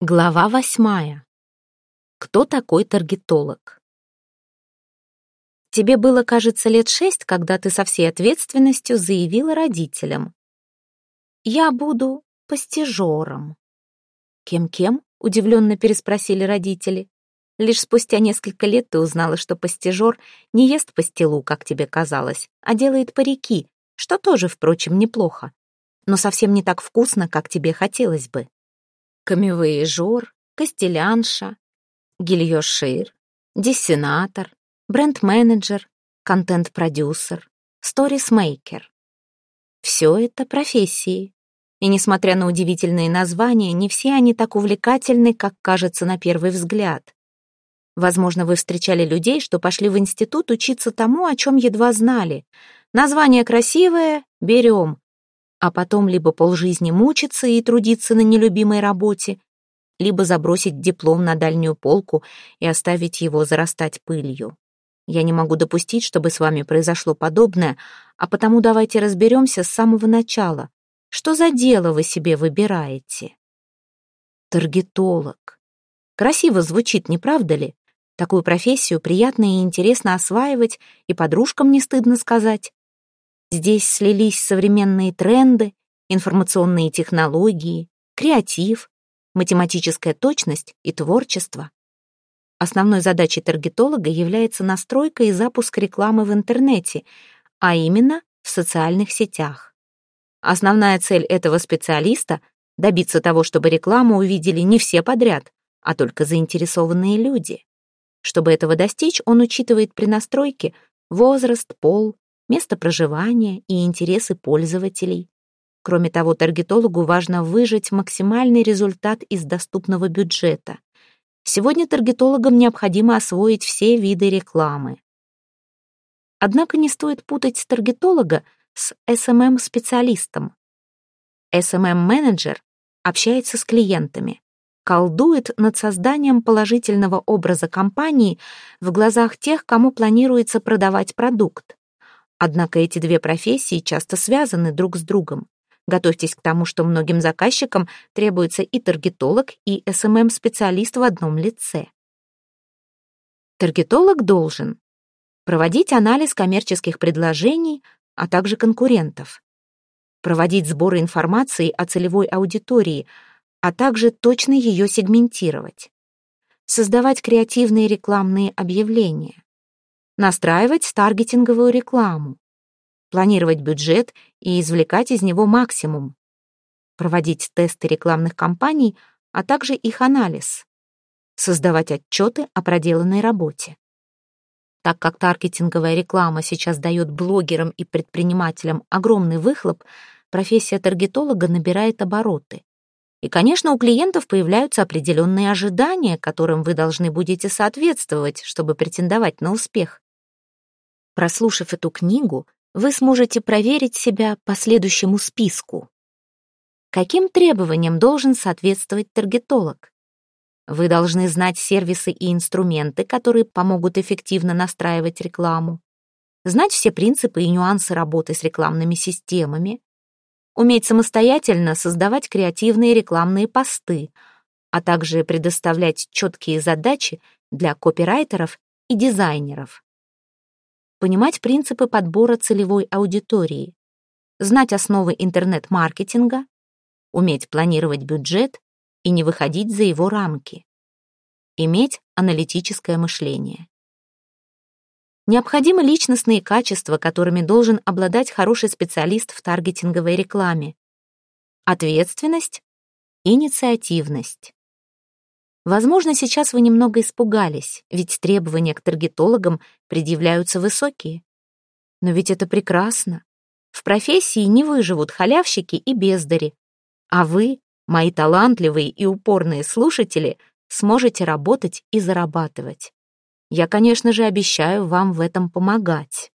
Глава восьмая. Кто такой таргетолог? Тебе было, кажется, лет шесть, когда ты со всей ответственностью заявила родителям. «Я буду постижером». «Кем-кем?» — удивленно переспросили родители. Лишь спустя несколько лет ты узнала, что постижер не ест пастилу, как тебе казалось, а делает парики, что тоже, впрочем, неплохо, но совсем не так вкусно, как тебе хотелось бы камевояжер, костелянша, гильошир, диссенатор, бренд-менеджер, контент-продюсер, сторисмейкер. Все это профессии. И несмотря на удивительные названия, не все они так увлекательны, как кажется на первый взгляд. Возможно, вы встречали людей, что пошли в институт учиться тому, о чем едва знали. Название красивое — берем а потом либо полжизни мучиться и трудиться на нелюбимой работе, либо забросить диплом на дальнюю полку и оставить его зарастать пылью. Я не могу допустить, чтобы с вами произошло подобное, а потому давайте разберемся с самого начала. Что за дело вы себе выбираете? Таргетолог. Красиво звучит, не правда ли? Такую профессию приятно и интересно осваивать, и подружкам не стыдно сказать. Здесь слились современные тренды, информационные технологии, креатив, математическая точность и творчество. Основной задачей таргетолога является настройка и запуск рекламы в интернете, а именно в социальных сетях. Основная цель этого специалиста — добиться того, чтобы рекламу увидели не все подряд, а только заинтересованные люди. Чтобы этого достичь, он учитывает при настройке возраст, пол, место проживания и интересы пользователей. Кроме того, таргетологу важно выжать максимальный результат из доступного бюджета. Сегодня таргетологам необходимо освоить все виды рекламы. Однако не стоит путать таргетолога с SMM-специалистом. SMM-менеджер общается с клиентами, колдует над созданием положительного образа компании в глазах тех, кому планируется продавать продукт. Однако эти две профессии часто связаны друг с другом. Готовьтесь к тому, что многим заказчикам требуется и таргетолог, и SMM-специалист в одном лице. Таргетолог должен проводить анализ коммерческих предложений, а также конкурентов, проводить сборы информации о целевой аудитории, а также точно ее сегментировать, создавать креативные рекламные объявления, настраивать таргетинговую рекламу, планировать бюджет и извлекать из него максимум, проводить тесты рекламных кампаний, а также их анализ, создавать отчеты о проделанной работе. Так как таргетинговая реклама сейчас дает блогерам и предпринимателям огромный выхлоп, профессия таргетолога набирает обороты. И, конечно, у клиентов появляются определенные ожидания, которым вы должны будете соответствовать, чтобы претендовать на успех. Прослушав эту книгу, вы сможете проверить себя по следующему списку. Каким требованиям должен соответствовать таргетолог? Вы должны знать сервисы и инструменты, которые помогут эффективно настраивать рекламу, знать все принципы и нюансы работы с рекламными системами, уметь самостоятельно создавать креативные рекламные посты, а также предоставлять четкие задачи для копирайтеров и дизайнеров понимать принципы подбора целевой аудитории, знать основы интернет-маркетинга, уметь планировать бюджет и не выходить за его рамки, иметь аналитическое мышление. Необходимы личностные качества, которыми должен обладать хороший специалист в таргетинговой рекламе. Ответственность, инициативность. Возможно, сейчас вы немного испугались, ведь требования к таргетологам предъявляются высокие. Но ведь это прекрасно. В профессии не выживут халявщики и бездари. А вы, мои талантливые и упорные слушатели, сможете работать и зарабатывать. Я, конечно же, обещаю вам в этом помогать.